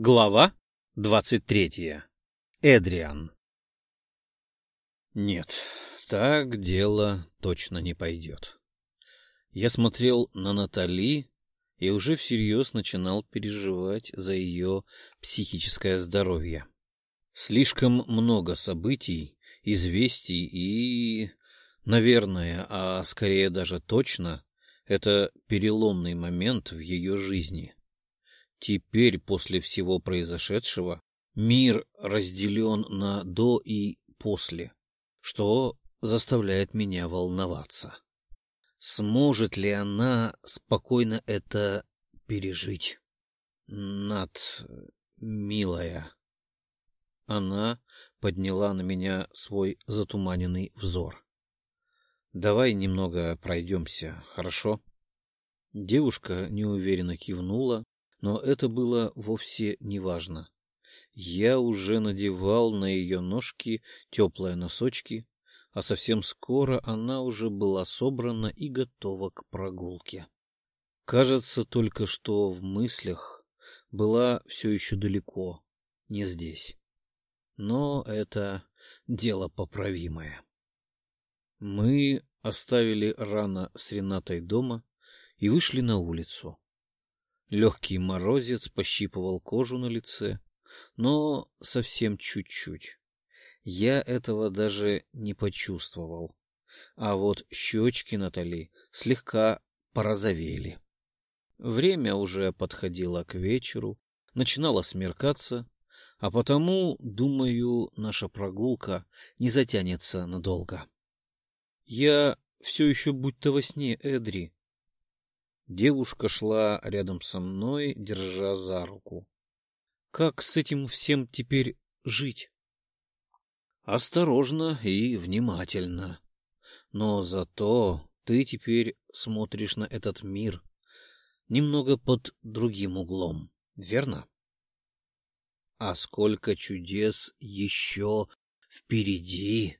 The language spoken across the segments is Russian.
Глава двадцать третья. Эдриан. Нет, так дело точно не пойдет. Я смотрел на Натали и уже всерьез начинал переживать за ее психическое здоровье. Слишком много событий, известий и, наверное, а скорее даже точно, это переломный момент в ее жизни — Теперь, после всего произошедшего, мир разделен на «до» и «после», что заставляет меня волноваться. Сможет ли она спокойно это пережить? Над, милая. Она подняла на меня свой затуманенный взор. Давай немного пройдемся, хорошо? Девушка неуверенно кивнула, но это было вовсе не важно. Я уже надевал на ее ножки теплые носочки, а совсем скоро она уже была собрана и готова к прогулке. Кажется, только что в мыслях была все еще далеко, не здесь. Но это дело поправимое. Мы оставили рано с Ренатой дома и вышли на улицу. Легкий морозец пощипывал кожу на лице, но совсем чуть-чуть. Я этого даже не почувствовал. А вот щечки Натали слегка порозовели. Время уже подходило к вечеру, начинало смеркаться, а потому, думаю, наша прогулка не затянется надолго. Я все еще будто во сне, Эдри, Девушка шла рядом со мной, держа за руку. Как с этим всем теперь жить? Осторожно и внимательно. Но зато ты теперь смотришь на этот мир немного под другим углом, верно? А сколько чудес еще впереди!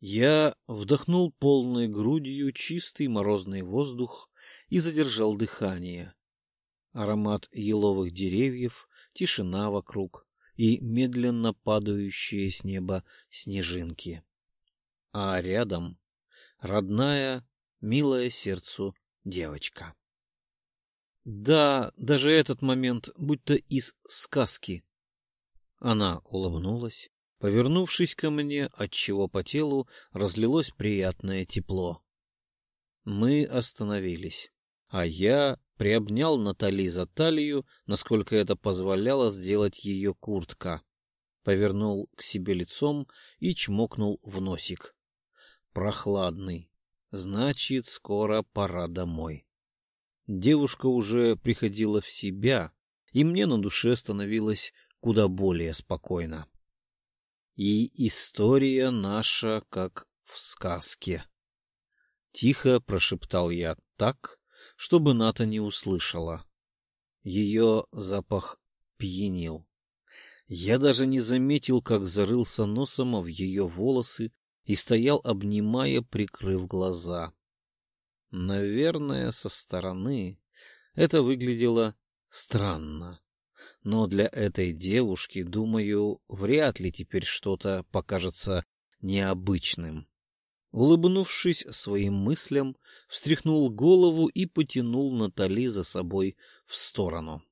Я вдохнул полной грудью чистый морозный воздух и задержал дыхание. Аромат еловых деревьев, тишина вокруг и медленно падающие с неба снежинки. А рядом родная, милая сердцу девочка. Да, даже этот момент будто из сказки. Она улыбнулась, повернувшись ко мне, отчего по телу разлилось приятное тепло. Мы остановились а я приобнял Натали за талию, насколько это позволяло сделать ее куртка, повернул к себе лицом и чмокнул в носик. Прохладный. Значит, скоро пора домой. Девушка уже приходила в себя, и мне на душе становилось куда более спокойно. И история наша как в сказке. Тихо прошептал я так, чтобы Ната не услышала. Ее запах пьянил. Я даже не заметил, как зарылся носом в ее волосы и стоял, обнимая, прикрыв глаза. Наверное, со стороны это выглядело странно. Но для этой девушки, думаю, вряд ли теперь что-то покажется необычным. Улыбнувшись своим мыслям, встряхнул голову и потянул Натали за собой в сторону.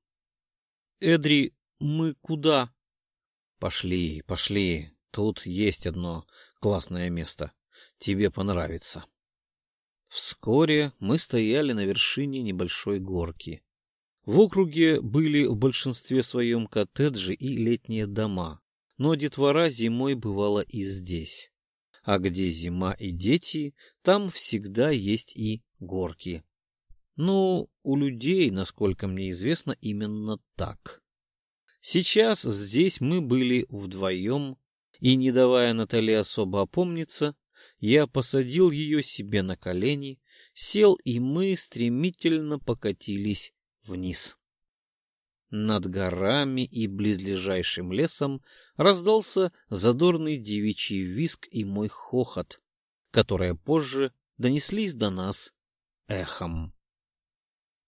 — Эдри, мы куда? — Пошли, пошли. Тут есть одно классное место. Тебе понравится. Вскоре мы стояли на вершине небольшой горки. В округе были в большинстве своем коттеджи и летние дома, но детвора зимой бывала и здесь. А где зима и дети, там всегда есть и горки. Ну, у людей, насколько мне известно, именно так. Сейчас здесь мы были вдвоем, и, не давая Наталье особо опомниться, я посадил ее себе на колени, сел, и мы стремительно покатились вниз. Над горами и близлежащим лесом раздался задорный девичий виск и мой хохот, которые позже донеслись до нас эхом.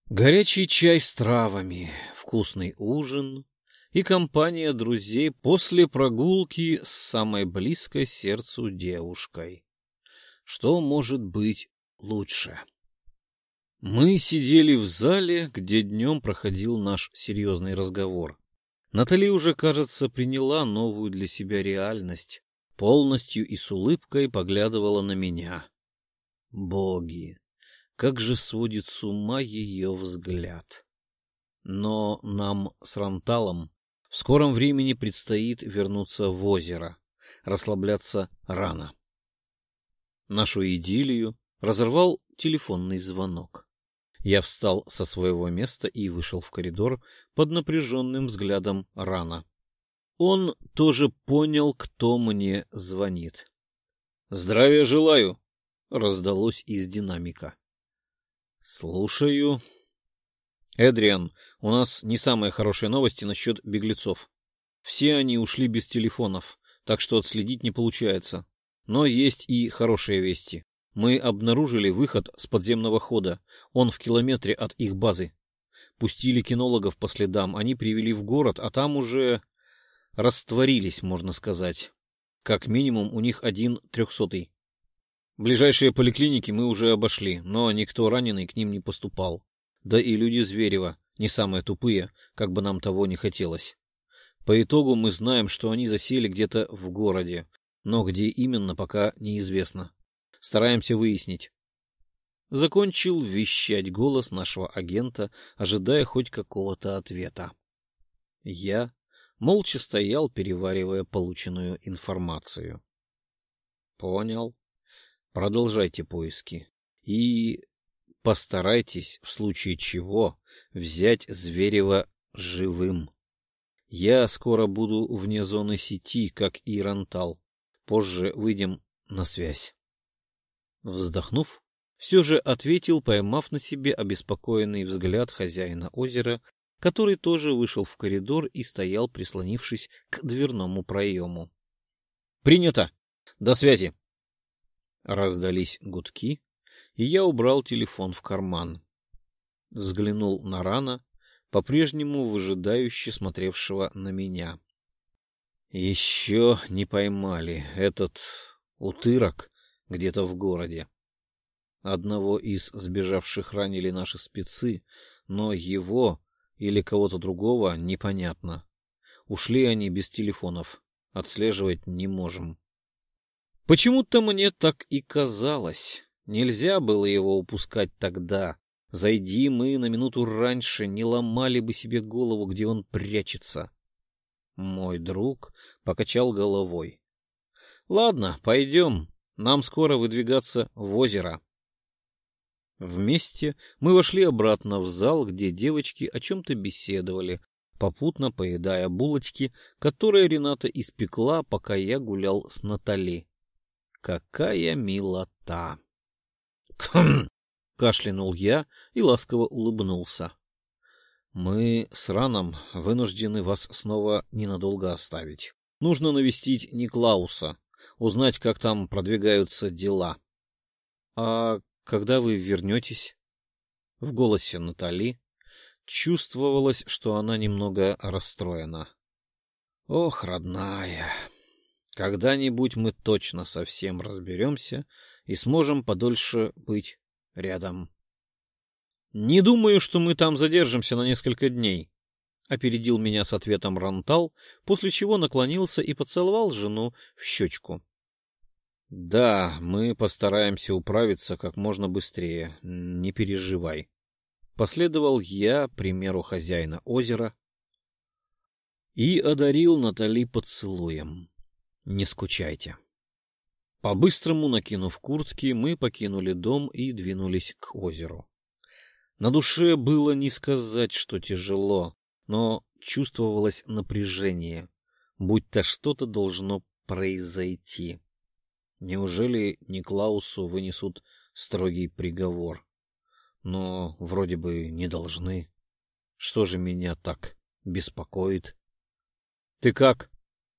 Горячий чай с травами, вкусный ужин и компания друзей после прогулки с самой близкой сердцу девушкой. Что может быть лучше? Мы сидели в зале, где днем проходил наш серьезный разговор. Натали уже, кажется, приняла новую для себя реальность, полностью и с улыбкой поглядывала на меня. Боги! Как же сводит с ума ее взгляд! Но нам с Ранталом в скором времени предстоит вернуться в озеро, расслабляться рано. Нашу идиллию разорвал телефонный звонок. Я встал со своего места и вышел в коридор под напряженным взглядом Рана. Он тоже понял, кто мне звонит. «Здравия желаю!» — раздалось из динамика. «Слушаю». «Эдриан, у нас не самые хорошие новости насчет беглецов. Все они ушли без телефонов, так что отследить не получается. Но есть и хорошие вести. Мы обнаружили выход с подземного хода. Он в километре от их базы. Пустили кинологов по следам. Они привели в город, а там уже растворились, можно сказать. Как минимум у них один трехсотый. Ближайшие поликлиники мы уже обошли, но никто раненый к ним не поступал. Да и люди Зверева не самые тупые, как бы нам того не хотелось. По итогу мы знаем, что они засели где-то в городе, но где именно, пока неизвестно. Стараемся выяснить. Закончил вещать голос нашего агента, ожидая хоть какого-то ответа. Я молча стоял, переваривая полученную информацию. Понял. Продолжайте поиски. И постарайтесь, в случае чего, взять Зверева живым. Я скоро буду вне зоны сети, как и Рантал. Позже выйдем на связь. Вздохнув, все же ответил, поймав на себе обеспокоенный взгляд хозяина озера, который тоже вышел в коридор и стоял, прислонившись к дверному проему. — Принято! До связи! Раздались гудки, и я убрал телефон в карман. Взглянул на Рана, по-прежнему выжидающе смотревшего на меня. Еще не поймали этот утырок где-то в городе. Одного из сбежавших ранили наши спецы, но его или кого-то другого непонятно. Ушли они без телефонов. Отслеживать не можем. Почему-то мне так и казалось. Нельзя было его упускать тогда. Зайди мы на минуту раньше, не ломали бы себе голову, где он прячется. Мой друг покачал головой. — Ладно, пойдем. Нам скоро выдвигаться в озеро. Вместе мы вошли обратно в зал, где девочки о чем-то беседовали, попутно поедая булочки, которые Рената испекла, пока я гулял с Натали. Какая милота! «Кхм!» — кашлянул я и ласково улыбнулся. Мы с Раном вынуждены вас снова ненадолго оставить. Нужно навестить Никлауса, узнать, как там продвигаются дела. А когда вы вернетесь? В голосе Натали чувствовалось, что она немного расстроена. Ох, родная, когда-нибудь мы точно совсем разберемся и сможем подольше быть рядом. «Не думаю, что мы там задержимся на несколько дней», — опередил меня с ответом Рантал, после чего наклонился и поцеловал жену в щечку. «Да, мы постараемся управиться как можно быстрее, не переживай». Последовал я примеру хозяина озера и одарил Натали поцелуем. «Не скучайте». По-быстрому накинув куртки, мы покинули дом и двинулись к озеру. На душе было не сказать, что тяжело, но чувствовалось напряжение, будь-то что-то должно произойти. Неужели Никлаусу вынесут строгий приговор? Но вроде бы не должны. Что же меня так беспокоит? — Ты как?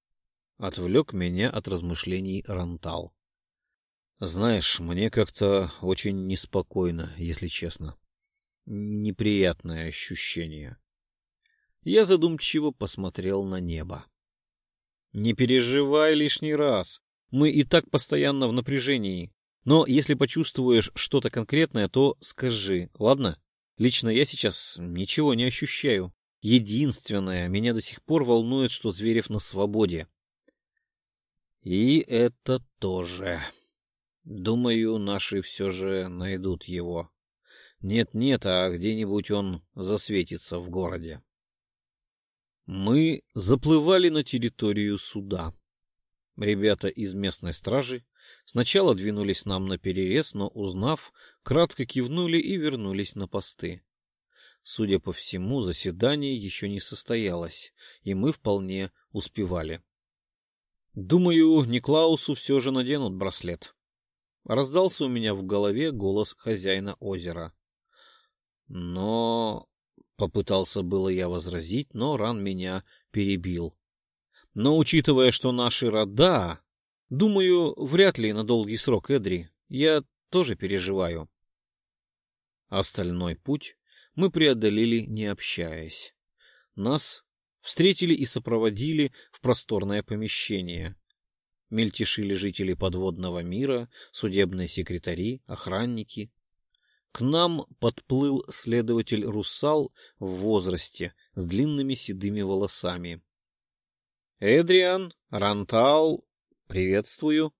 — отвлек меня от размышлений Рантал. — Знаешь, мне как-то очень неспокойно, если честно. неприятное ощущение. Я задумчиво посмотрел на небо. Не переживай лишний раз. Мы и так постоянно в напряжении. Но если почувствуешь что-то конкретное, то скажи, ладно? Лично я сейчас ничего не ощущаю. Единственное, меня до сих пор волнует, что Зверев на свободе. И это тоже. Думаю, наши все же найдут его. Нет-нет, а где-нибудь он засветится в городе. Мы заплывали на территорию суда. Ребята из местной стражи сначала двинулись нам на перерез, но, узнав, кратко кивнули и вернулись на посты. Судя по всему, заседание еще не состоялось, и мы вполне успевали. Думаю, Никлаусу все же наденут браслет. Раздался у меня в голове голос хозяина озера. Но... Попытался было я возразить, но ран меня перебил. Но учитывая, что наши рода... Думаю, вряд ли на долгий срок, Эдри. Я тоже переживаю. Остальной путь мы преодолели, не общаясь. Нас встретили и сопроводили в просторное помещение. Мельтешили жители подводного мира, судебные секретари, охранники. К нам подплыл следователь Русал в возрасте с длинными седыми волосами. «Эдриан, Рантал, приветствую.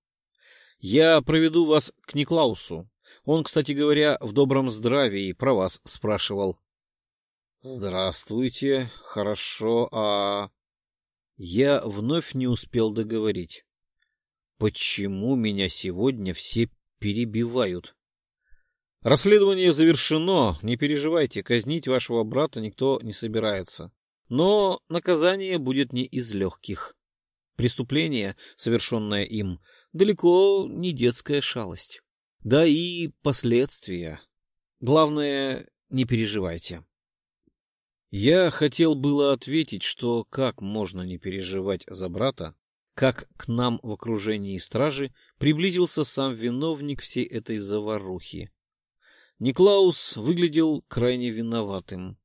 Я проведу вас к Никлаусу. Он, кстати говоря, в добром здравии про вас спрашивал». «Здравствуйте, хорошо, а...» Я вновь не успел договорить. «Почему меня сегодня все перебивают?» Расследование завершено, не переживайте, казнить вашего брата никто не собирается. Но наказание будет не из легких. Преступление, совершенное им, далеко не детская шалость. Да и последствия. Главное, не переживайте. Я хотел было ответить, что как можно не переживать за брата, как к нам в окружении стражи приблизился сам виновник всей этой заварухи. Никлаус выглядел крайне виноватым.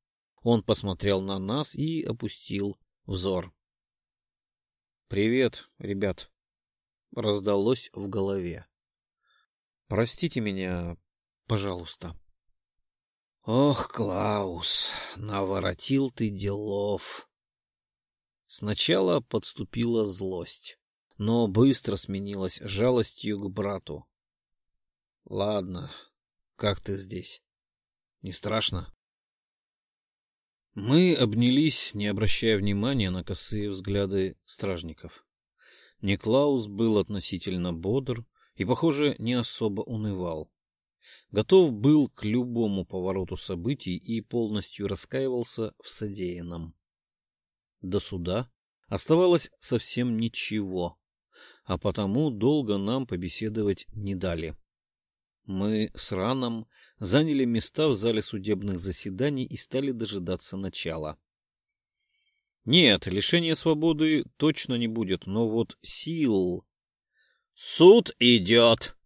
Он посмотрел на нас и опустил взор. «Привет, ребят!» — раздалось в голове. «Простите меня, пожалуйста». «Ох, Клаус, наворотил ты делов!» Сначала подступила злость, но быстро сменилась жалостью к брату. «Ладно, как ты здесь? Не страшно? Мы обнялись, не обращая внимания на косые взгляды стражников. Никлаус был относительно бодр и, похоже, не особо унывал. Готов был к любому повороту событий и полностью раскаивался в содеянном. До суда оставалось совсем ничего, а потому долго нам побеседовать не дали. Мы с Раном заняли места в зале судебных заседаний и стали дожидаться начала. Нет, лишения свободы точно не будет, но вот сил... «Суд идет!»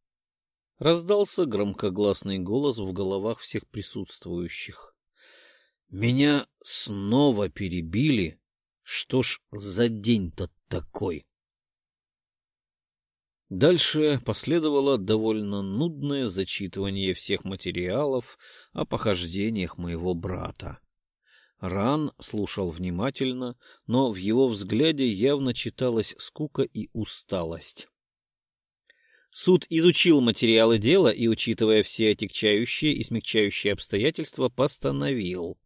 Раздался громкогласный голос в головах всех присутствующих. Меня снова перебили. Что ж за день-то такой? Дальше последовало довольно нудное зачитывание всех материалов о похождениях моего брата. Ран слушал внимательно, но в его взгляде явно читалась скука и усталость. Суд изучил материалы дела и, учитывая все отягчающие и смягчающие обстоятельства, постановил.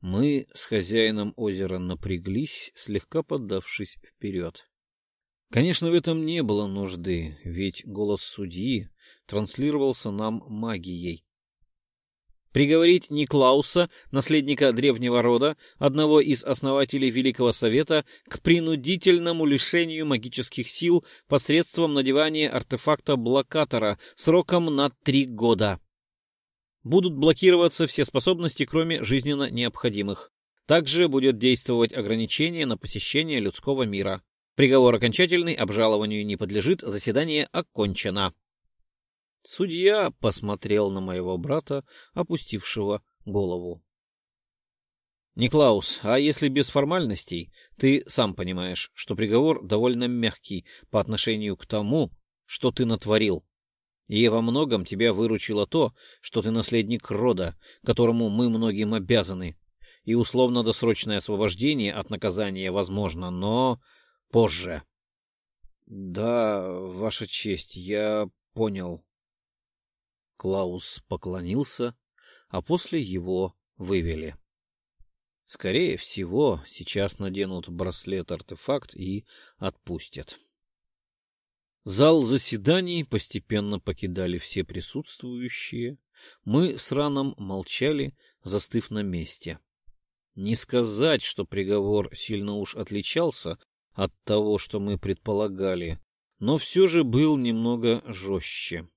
Мы с хозяином озера напряглись, слегка поддавшись вперед. Конечно, в этом не было нужды, ведь голос судьи транслировался нам магией. Приговорить Никлауса, наследника древнего рода, одного из основателей Великого Совета, к принудительному лишению магических сил посредством надевания артефакта блокатора сроком на три года. Будут блокироваться все способности, кроме жизненно необходимых. Также будет действовать ограничение на посещение людского мира. Приговор окончательный, обжалованию не подлежит, заседание окончено. Судья посмотрел на моего брата, опустившего голову. Никлаус, а если без формальностей, ты сам понимаешь, что приговор довольно мягкий по отношению к тому, что ты натворил. И во многом тебя выручило то, что ты наследник рода, которому мы многим обязаны. И условно-досрочное освобождение от наказания возможно, но позже. — Да, Ваша честь, я понял. Клаус поклонился, а после его вывели. — Скорее всего, сейчас наденут браслет-артефакт и отпустят. Зал заседаний постепенно покидали все присутствующие. Мы с Раном молчали, застыв на месте. Не сказать, что приговор сильно уж отличался от того, что мы предполагали, но все же был немного жестче.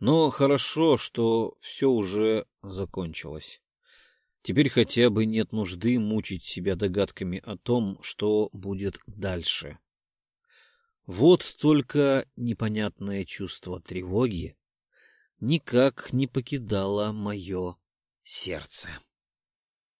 Но хорошо, что все уже закончилось. Теперь хотя бы нет нужды мучить себя догадками о том, что будет дальше. Вот только непонятное чувство тревоги никак не покидало мое сердце.